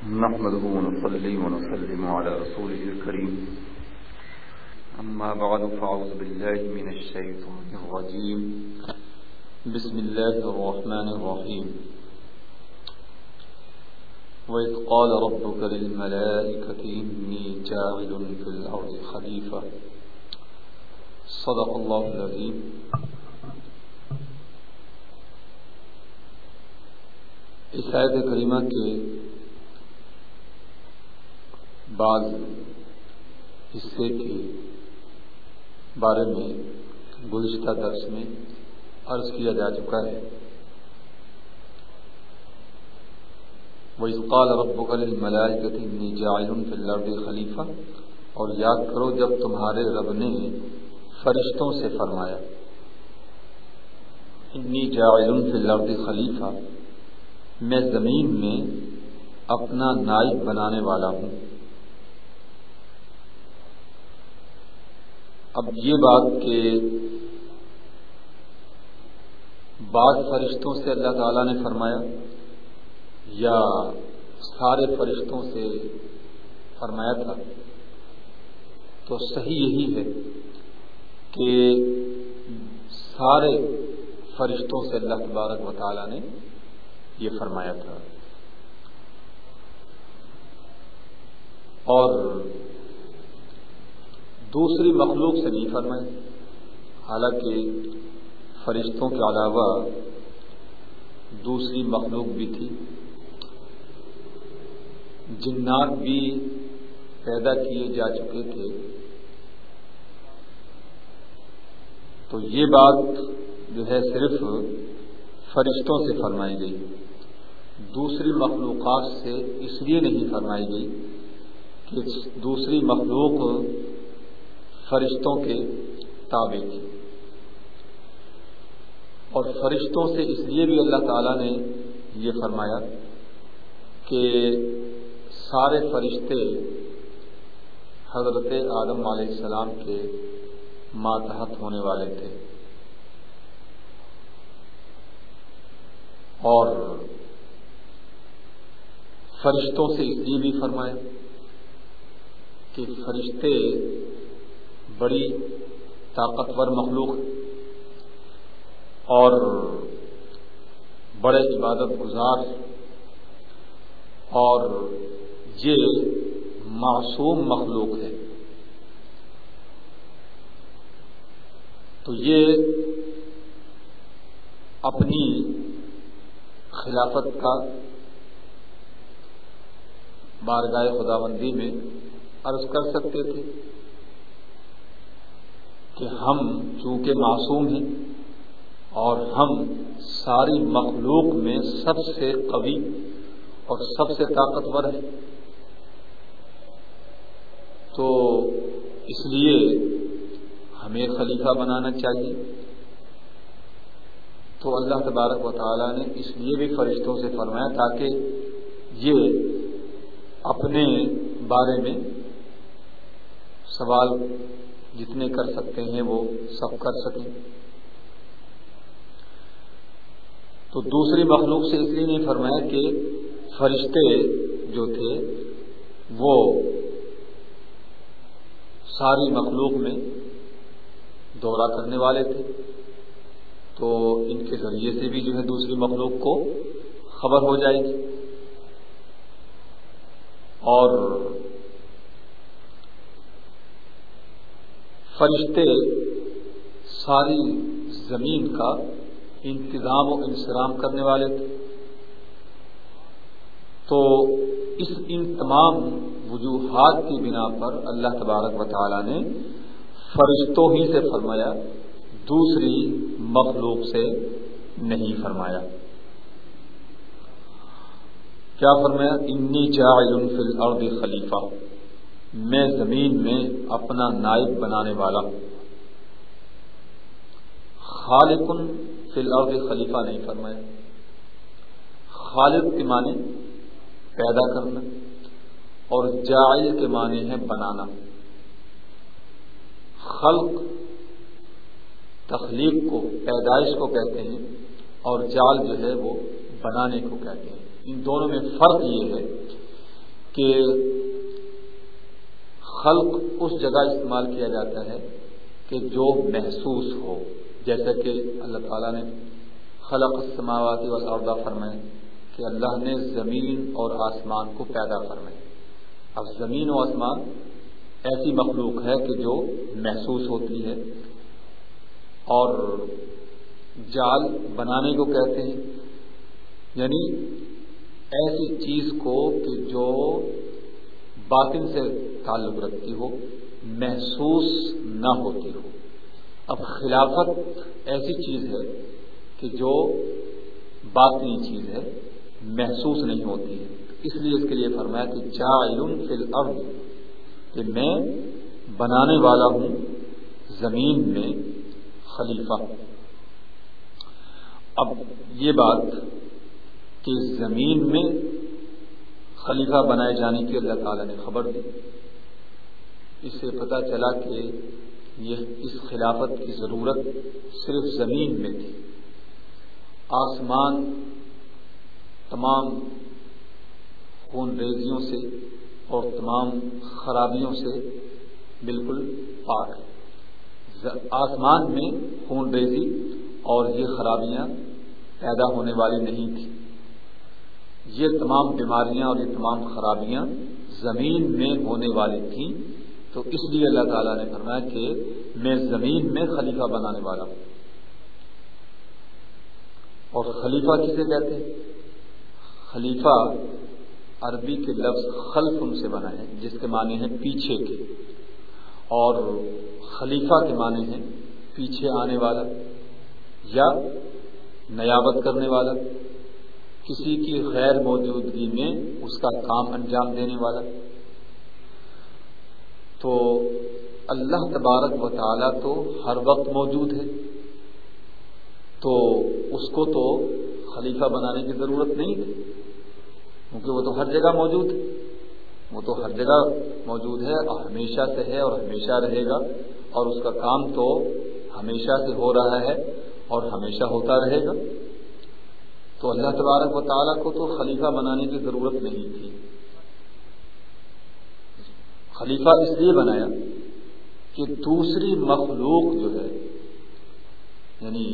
نحمده ونصلي ونسلم على رسوله الكريم. أما بعد، فأعوذ بالله من الشيطان الرجيم. بسم الله الرحمن الرحيم. وإذ قال ربك للملائكة إني جاعل في الأرض خليفة. صدق الله العظيم. اس آیت کریمہ کے بعض حصے کے بارے میں گزشتہ درس میں عرض کیا جا چکا ہے۔ وہ اسقال رب ملائے گتی جائن فی خلیفہ اور یاد کرو جب تمہارے رب نے فرشتوں سے فرمایا انی جائل فی الارض خلیفہ میں زمین میں اپنا نائب بنانے والا ہوں۔ اب یہ بات کہ بعض فرشتوں سے اللہ تعالی نے فرمایا یا سارے فرشتوں سے فرمایا تھا، تو صحیح یہی ہے کہ سارے فرشتوں سے اللہ تبارک و تعالی نے یہ فرمایا تھا۔ اور دوسری مخلوق سے نہیں فرمائے حالانکہ فرشتوں کے علاوہ دوسری مخلوق بھی تھی۔ جنات بھی پیدا کیے جا چکے تھے۔ تو یہ بات جو ہے صرف فرشتوں سے فرمائی گئی۔ دوسری مخلوقات سے اس لیے نہیں فرمائی گئی کہ دوسری مخلوق فرشتوں کے تابع تھی اور فرشتوں سے اس لیے بھی اللہ تعالی نے یہ فرمایا کہ سارے فرشتے حضرت آدم علیہ السلام کے ماتحت ہونے والے تھے۔ اور فرشتوں سے اس لیے بھی فرمایا کہ فرشتے بڑی طاقتور مخلوق اور بڑے عبادت گزار اور یہ معصوم مخلوق ہے۔ تو یہ اپنی خلافت کا بارگاہ خدا بندی میں عرض کر سکتے تھے۔ کہ ہم چونکہ معصوم ہیں اور ہم ساری مخلوق میں سب سے قوی اور سب سے طاقتور ہیں۔ تو اس لیے ہمیں خلیفہ بنانا چاہیے۔ تو اللہ تبارک و تعالیٰ نے اس لیے بھی فرشتوں سے فرمایا تاکہ یہ اپنے بارے میں سوال جتنے کر سکتے ہیں وہ سب کر سکیں۔ تو دوسری مخلوق سے اس لیے نہیں فرمایا کہ فرشتے جو تھے وہ ساری مخلوق میں دورہ کرنے والے تھے۔ تو ان کے ذریعے سے بھی جو ہے دوسری مخلوق کو خبر ہو جائے گی۔ اور فرشتے ساری زمین کا انتظام و انسرام کرنے والے تھے۔ تو اس ان تمام وجوہات کی بنا پر اللہ تبارک و تعالی نے فرشتوں ہی سے فرمایا، دوسری مخلوق سے نہیں فرمایا۔ کیا فرمایا؟ انی جاعل فی الارض خلیفہ میں زمین میں اپنا نائب بنانے والا. خالق فی الارض خلیفہ نہیں فرمایا خالق کے معنی پیدا کرنا اور جائل کے معنی ہے بنانا. خلق تخلیق کو، پیدائش کو کہتے ہیں اور جال جو ہے وہ بنانے کو کہتے ہیں. ان دونوں میں فرق یہ ہے کہ خلق اس جگہ استعمال کیا جاتا ہے کہ جو محسوس ہو۔ جیسا کہ اللہ تعالیٰ نے خلق السماوات والارض فرمائے کہ اللہ نے زمین اور آسمان کو پیدا فرمائے۔ اب زمین و آسمان ایسی مخلوق ہے کہ جو محسوس ہوتی ہے اور جال بنانے کو کہتے ہیں۔ یعنی ایسی چیز کو کہ جو باطن سے تعلق رکھتی ہو، محسوس نہ ہوتی ہو۔ اب خلافت ایسی چیز ہے کہ جو باطنی چیز ہے، محسوس نہیں ہوتی ہے۔ اس لیے اس کے لیے فرمایا کہ جائن فی الارض، کہ میں بنانے والا ہوں زمین میں خلیفہ۔ اب یہ بات کہ زمین میں خلیفہ بنائے جانے کی اللہ تعالی نے خبر دی۔ اس سے پتہ چلا کہ یہ اس خلافت کی ضرورت صرف زمین میں تھی۔ آسمان تمام خون ریزیوں سے اور تمام خرابیوں سے بالکل پاک۔ ہے آسمان میں خون ریزی اور یہ خرابیاں پیدا ہونے والی نہیں تھی۔ یہ تمام بیماریاں اور یہ تمام خرابیاں زمین میں ہونے والی تھیں۔ تو اس لیے اللہ تعالیٰ نے فرمایا کہ میں زمین میں خلیفہ بنانے والا ہوں۔ اور خلیفہ کسے کہتے ہیں؟ خلیفہ عربی کے لفظ خلف ان سے بنا ہے، جس کے معنی ہیں پیچھے کے۔ اور خلیفہ کے معنی ہیں پیچھے آنے والا یا نیابت کرنے والا۔ کسی کی غیر موجودگی میں اس کا کام انجام دینے والا۔ تو اللہ تبارک و تعالیٰ تو ہر وقت موجود ہے۔ تو اس کو تو خلیفہ بنانے کی ضرورت نہیں تھی کیونکہ وہ تو ہر جگہ موجود ہے۔ وہ تو ہر جگہ موجود ہے اور ہمیشہ سے ہے اور ہمیشہ رہے گا۔ اور اس کا کام تو ہمیشہ سے ہو رہا ہے اور ہمیشہ ہوتا رہے گا۔ تو اللہ تبارک و تعالیٰ کو تو خلیفہ بنانے کی ضرورت نہیں تھی۔ خلیفہ اس لیے بنایا کہ دوسری مخلوق جو ہے یعنی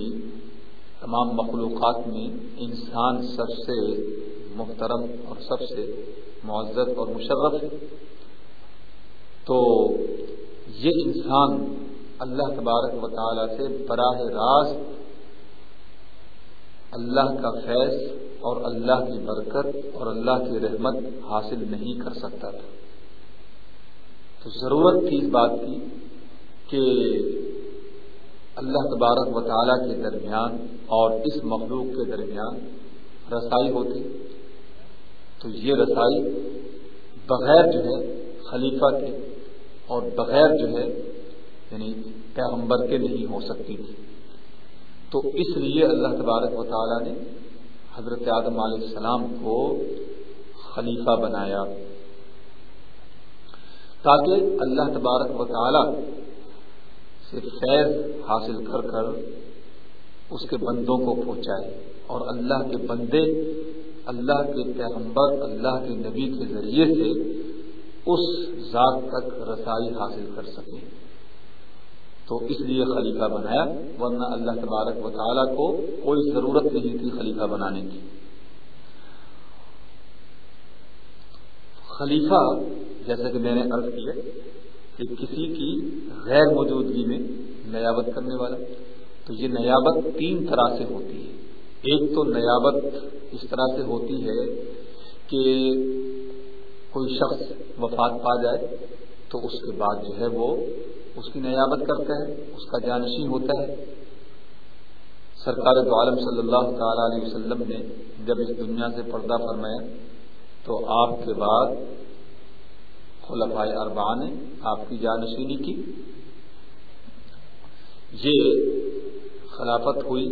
تمام مخلوقات میں انسان سب سے محترم اور سب سے معذر اور مشرف ہے، تو یہ انسان اللہ تبارک و تعالی سے براہ راست اللہ کا فیض اور اللہ کی برکت اور اللہ کی رحمت حاصل نہیں کر سکتا تھا۔ تو ضرورت تھی اس بات کی کہ اللہ تبارک و تعالیٰ کے درمیان اور اس مخلوق کے درمیان رسائی ہوتی۔ تو یہ رسائی بغیر جو ہے خلیفہ کے اور بغیر جو ہے یعنی پیغمبر کے نہیں ہو سکتی تھی۔ تو اس لیے اللہ تبارک و تعالیٰ نے حضرت آدم علیہ السلام کو خلیفہ بنایا۔ تاکہ اللہ تبارک و تعالی سے فیض حاصل کر کر اس کے بندوں کو پہنچائے اور اللہ کے بندے، اللہ کے پیغمبر، اللہ کے نبی کے ذریعے سے اس ذات تک رسائی حاصل کر سکے تو اس لیے خلیفہ بنایا، ورنہ اللہ تبارک و تعالیٰ کو کوئی ضرورت نہیں تھی خلیفہ بنانے کی۔ خلیفہ جیسا کہ میں نے عرض کیا کہ کسی کی غیر موجودگی میں نیابت کرنے والا، تو یہ نیابت تین طرح سے ہوتی ہے۔ ایک تو نیابت اس طرح سے ہوتی ہے کہ کوئی شخص وفات پا جائے، تو اس کے بعد جو ہے وہ اس کی نیابت کرتا ہے، اس کا جانشین ہوتا ہے۔ سرکار تو عالم صلی اللہ تعالی علیہ وسلم نے جب اس دنیا سے پردہ فرمایا، تو آپ کے بعد خلفائے اربا نے آپ کی جانشینی کی۔ یہ خلافت ہوئی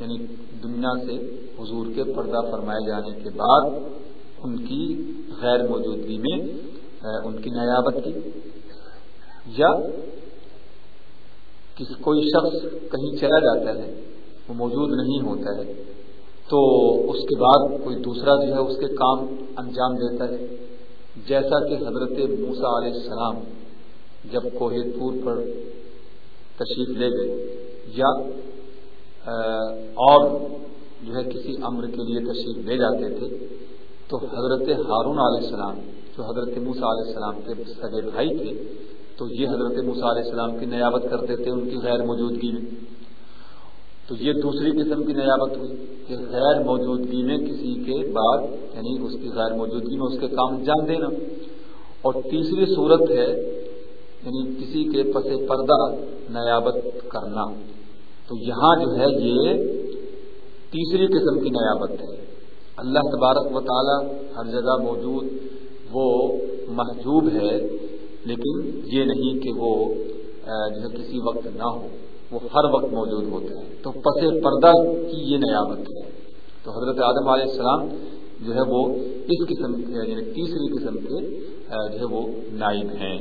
یعنی دنیا سے حضور کے پردہ فرمائے جانے کے بعد ان کی غیر موجودگی میں ان کی نیابت کی۔ یا کسی کوئی شخص کہیں چلا جاتا ہے، وہ موجود نہیں ہوتا ہے، تو اس کے بعد کوئی دوسرا جو ہے اس کے کام انجام دیتا ہے۔ جیسا کہ حضرت موسا علیہ السلام جب کوہ پور پر تشریف لے گئے، یا اور جو ہے کسی امر کے لیے تشریف لے جاتے تھے، تو حضرت ہارون علیہ السلام، جو حضرت موسا علیہ السلام کے سگے بھائی تھے، تو یہ حضرت موسا علیہ السلام کی نیابت کرتے تھے ان کی غیر موجودگی میں۔ تو یہ دوسری قسم کی نیابت ہوئی کہ غیر موجودگی میں کسی کے بعد یعنی اس کی غیر موجودگی میں اس کے کام جان دینا۔ اور تیسری صورت ہے یعنی کسی کے پس پردہ نیابت کرنا۔ تو یہاں جو ہے، یہ تیسری قسم کی نیابت ہے۔ اللہ تبارک و تعالی ہر جگہ موجود، وہ محجوب ہے، لیکن یہ نہیں کہ وہ جو ہے، کسی وقت نہ ہو۔ وہ ہر وقت موجود ہوتے ہیں۔ تو پس پردہ کی یہ نیابت ہے۔ تو حضرت آدم علیہ السلام جو ہے وہ اس قسم یعنی تیسری قسم کے جو ہے وہ نائب ہیں۔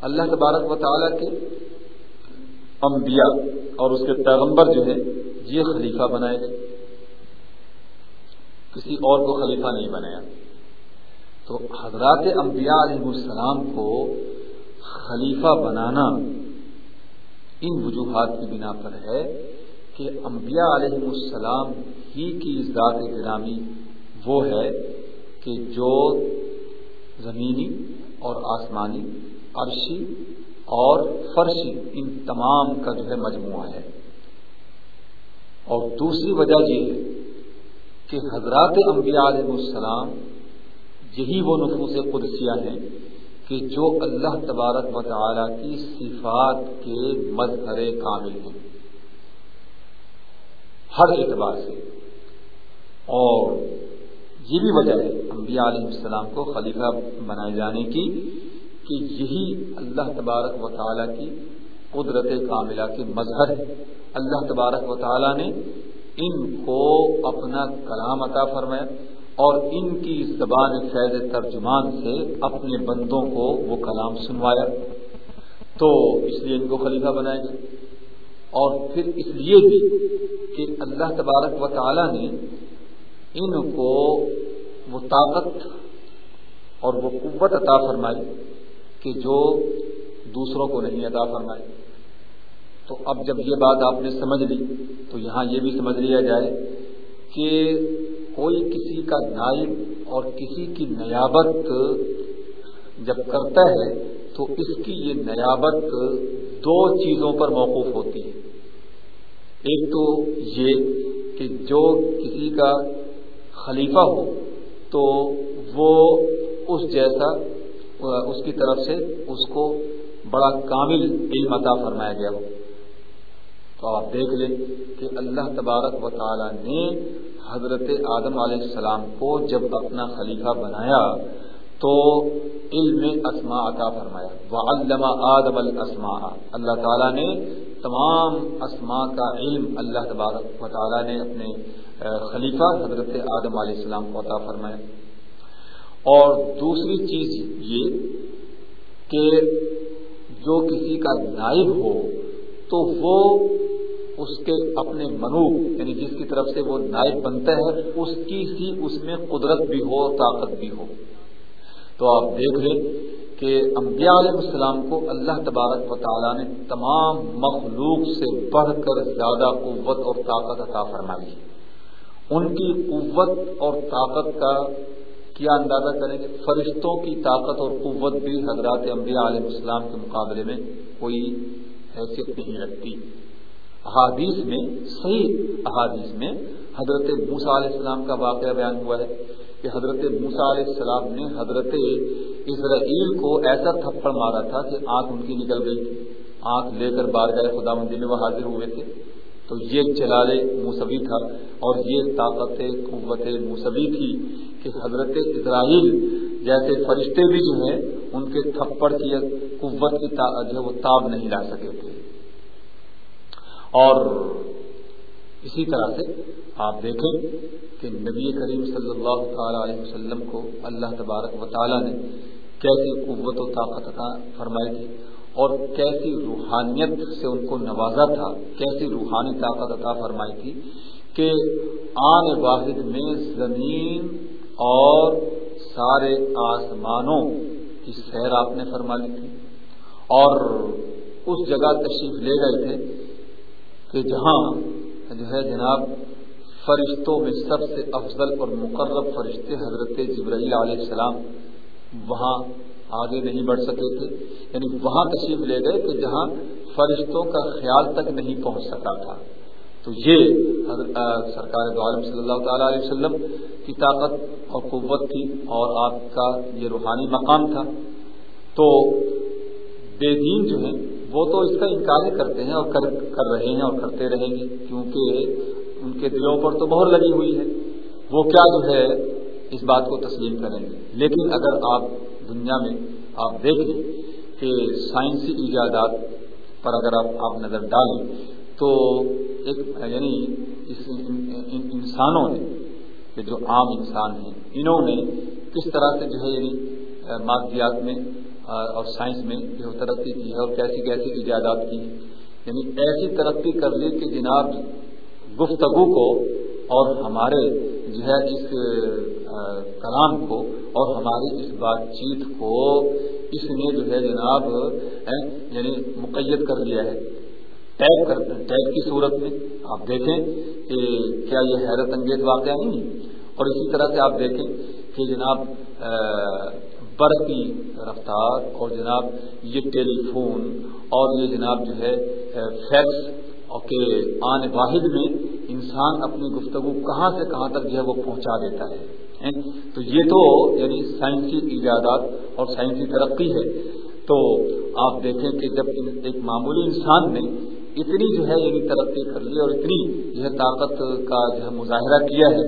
اللہ تبارک و تعالیٰ کے انبیاء اور اس کے پیغمبر جو ہے یہ خلیفہ بنائے گئے۔ کسی اور کو خلیفہ نہیں بنایا۔ تو حضرات انبیاء علیہ السلام کو خلیفہ بنانا ان وجوہات کی بنا پر ہے کہ انبیاء علیہ السلام ہی کی ذات گرامی وہ ہے کہ جو زمینی اور آسمانی، عرشی اور فرشی، ان تمام کا جو ہے مجموعہ ہے۔ اور دوسری وجہ یہ ہے کہ حضرات انبیاء علیہ السلام، یہی وہ نفوس قدسیہ ہیں کہ جو اللہ تبارک و تعالی کی صفات کے مظہر کامل ہیں، ہر اعتبار سے۔ اور یہ بھی وجہ ہے انبیاء علیہ السلام کو خلیفہ بنائے جانے کی کہ یہی اللہ تبارک و تعالی کی قدرت کاملہ کے مظہر ہے اللہ تبارک و تعالی نے ان کو اپنا کلام عطا فرمایا اور ان کی زبان فیض ترجمان سے اپنے بندوں کو وہ کلام سنوایا۔ تو اس لیے ان کو خلیفہ بنایا گیا اور پھر اس لیے بھی کہ اللہ تبارک و تعالی نے ان کو وہ طاقت اور وہ قوت عطا فرمائی کہ جو دوسروں کو نہیں عطا فرمائی۔ تو اب جب یہ بات آپ نے سمجھ لی، تو یہاں یہ بھی سمجھ لیا جائے کہ کوئی کسی کا نائب اور کسی کی نیابت جب کرتا ہے تو اس کی یہ نیابت دو چیزوں پر موقف ہوتی ہے۔ ایک تو یہ کہ جو کسی کا خلیفہ ہو تو وہ اس جیسا اس کی طرف سے اس کو بڑا کامل علم عطا فرمایا گیا ہو۔ تو آپ دیکھ لیں کہ اللہ تبارک و تعالی نے حضرت آدم علیہ السلام کو جب اپنا خلیفہ بنایا تو علم اسما عطا فرمایا۔ وہ علامہ آدم الاسماء اللہ تعالیٰ نے تمام اسما کا علم اللہ تبارک و تعالیٰ نے اپنے خلیفہ حضرت آدم علیہ السلام کو عطا فرمایا۔ اور دوسری چیز یہ کہ جو کسی کا نائب ہو تو وہ اس کے اپنے منو یعنی جس کی طرف سے وہ نائب بنتا ہے اس کی ہی اس میں قدرت بھی ہو، طاقت بھی ہو۔ تو آپ دیکھ لیں کہ انبیاء علیہ السلام کو اللہ تبارک و تعالیٰ نے تمام مخلوق سے بڑھ کر زیادہ قوت اور طاقت عطا فرمائی۔ ان کی قوت اور طاقت کا کیا اندازہ کریں گے فرشتوں کی طاقت اور قوت بھی حضرات انبیاء علیہ السلام کے مقابلے میں کوئی حیثیت نہیں رکھتی احادیث میں، صحیح احادیث میں حضرت موسا علیہ السلام کا واقعہ بیان ہوا ہے کہ حضرت موسا علیہ السلام نے حضرت اسرائیل کو ایسا تھپڑ مارا تھا کہ آنکھ ان کی نکل گئی۔ تھی آنکھ لے کر بار گئے خدا مندی میں وہ حاضر ہوئے تھے۔ تو یہ جلال موسوی تھا اور یہ طاقت قوت موسوی تھی کہ حضرت اسرائیل جیسے فرشتے بھی جو ہیں ان کے تھپڑ کی قوت کی جو وہ تاب نہیں لا سکے تھے۔ اور اسی طرح سے آپ دیکھیں کہ نبی کریم صلی اللہ تعالی علیہ وسلم کو اللہ تبارک و تعالی نے کیسی قوت و طاقت عطا فرمائی تھی اور کیسی روحانیت سے ان کو نوازا تھا، کیسی روحانی طاقت عطا فرمائی تھی کہ آن واحد میں زمین اور سارے آسمانوں کی سیر آپ نے فرما لی تھی اور اس جگہ تشریف لے گئے تھے کہ جہاں جو ہے جناب فرشتوں میں سب سے افضل اور مقرب فرشتے حضرت جبرائیل علیہ السلام وہاں آگے نہیں بڑھ سکے تھے۔ یعنی وہاں تشریف لے گئے کہ جہاں فرشتوں کا خیال تک نہیں پہنچ سکا تھا۔ تو یہ سرکار دو عالم صلی اللہ تعالی علیہ وسلم کی طاقت اور قوت تھی اور آپ کا یہ روحانی مقام تھا۔ تو بے دین جو ہیں، وہ تو اس کا انکار ہی کرتے ہیں اور کر کر رہے ہیں اور کرتے رہیں گے، کیونکہ ان کے دلوں پر تو بہت لگی ہوئی ہے۔ وہ کیا جو ہے، اس بات کو تسلیم کریں گے۔ لیکن اگر آپ دنیا میں آپ دیکھ لیں کہ سائنسی ایجادات پر اگر آپ آپ نظر ڈالیں، تو ایک یعنی اس انسانوں نے، کہ جو عام انسان ہیں، انہوں نے کس طرح سے جو ہے یعنی مادیات میں اور سائنس میں جو ترقی کی ہے اور کیسی کیسی ایجادات کی یعنی ایسی ترقی کر لی کہ جناب گفتگو کو اور ہمارے جو ہے اس کلام کو اور ہماری اس بات چیت کو اس نے جو ہے جناب یعنی مقید کر لیا ہے۔ ٹیپ کر ٹیپ کی صورت میں آپ دیکھیں کہ کیا یہ حیرت انگیز واقعہ نہیں اور اسی طرح سے آپ دیکھیں کہ جناب برقی رفتار اور جناب یہ ٹیلی فون اور یہ جناب جو ہے فیکس کے آن واحد میں انسان اپنی گفتگو کہاں سے کہاں تک جو ہے وہ پہنچا دیتا ہے تو یہ تو یعنی سائنسی ایجادات اور سائنسی ترقی ہے۔ تو آپ دیکھیں کہ جب ایک معمولی انسان نے اتنی جو ہے یعنی ترقی کر لی اور اتنی جو ہے طاقت کا جو ہے مظاہرہ کیا ہے،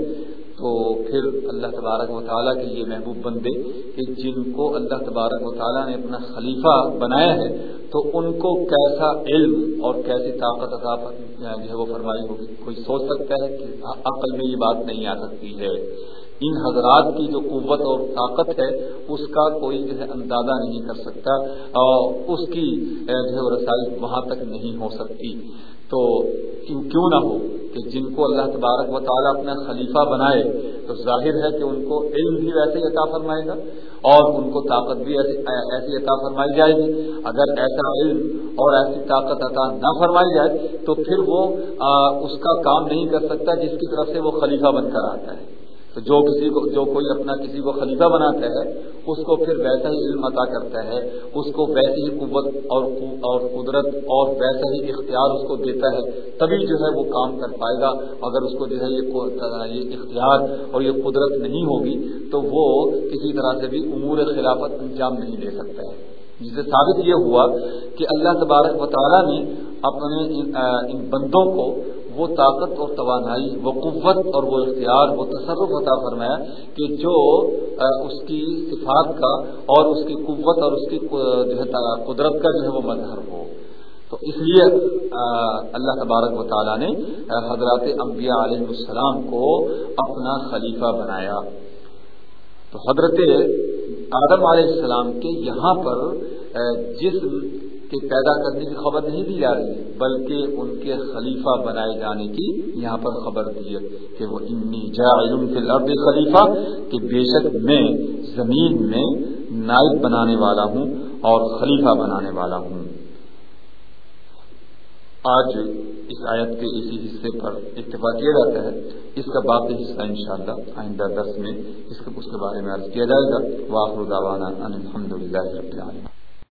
تو پھر اللہ تبارک و تعالیٰ کے یہ محبوب بندے کہ جن کو اللہ تبارک و تعالیٰ نے اپنا خلیفہ بنایا ہے، تو ان کو کیسا علم اور کیسی طاقت عطا جو ہے وہ فرمائی ہوگی کوئی سوچ سکتا ہے کہ عقل میں یہ بات نہیں آ سکتی ہے۔ ان حضرات کی جو قوت اور طاقت ہے، اس کا کوئی جو ہے اندازہ نہیں کر سکتا اور اس کی جو ہے رسائی وہاں تک نہیں ہو سکتی۔ تو کیوں نہ ہو کہ جن کو اللہ تبارک و تعالیٰ اپنا خلیفہ بنائے، تو ظاہر ہے کہ ان کو علم بھی ویسے عطا فرمائے گا اور ان کو طاقت بھی ایسی عطا فرمائی جائے گی۔ اگر ایسا علم اور ایسی طاقت عطا نہ فرمائی جائے، تو پھر وہ اس کا کام نہیں کر سکتا جس کی طرف سے وہ خلیفہ بن کر آتا ہے۔ تو جو کسی کو جو کوئی اپنا کسی کو خلیفہ بناتا ہے، اس کو پھر ویسا ہی علم عطا کرتا ہے، اس کو ویسی ہی قوت اور اور قدرت اور ویسا ہی اختیار اس کو دیتا ہے، تبھی جو ہے وہ کام کر پائے گا۔ اگر اس کو جو ہے یہ اختیار اور یہ قدرت نہیں ہوگی، تو وہ کسی طرح سے بھی امور خلافت انجام نہیں دے سکتا ہے۔ جس سے ثابت یہ ہوا کہ اللہ تبارک و تعالیٰ نے اپنے ان بندوں کو وہ طاقت اور توانائی، وہ قوت اور وہ اختیار، وہ تصرف عطا فرمایا کہ جو اس کی صفات کا اور اس کی قوت اور اس کی جو ہے قدرت کا جو ہے وہ مظہر ہو۔ تو اس لیے اللہ تبارک و تعالیٰ نے حضرات انبیاء علیہ السلام کو اپنا خلیفہ بنایا۔ تو حضرت آدم علیہ السلام کے یہاں پر جسم کے پیدا کرنے کی خبر نہیں دی جا رہی، بلکہ ان کے خلیفہ بنائے جانے کی یہاں پر خبر دی ہے کہ وہ انی کے لرد خلیفہ، کہ بے شک میں زمین میں نائب بنانے والا ہوں اور خلیفہ بنانے والا ہوں۔ آج اس آیت کے اسی حصے پر اتفاق کیا جاتا ہے۔ اس کا باقی حصہ انشاءاللہ آئندہ درس میں اس کے بارے میں عرض کیا جائے گا۔ واخر دعوانا ان الحمد للہ رب العالمین۔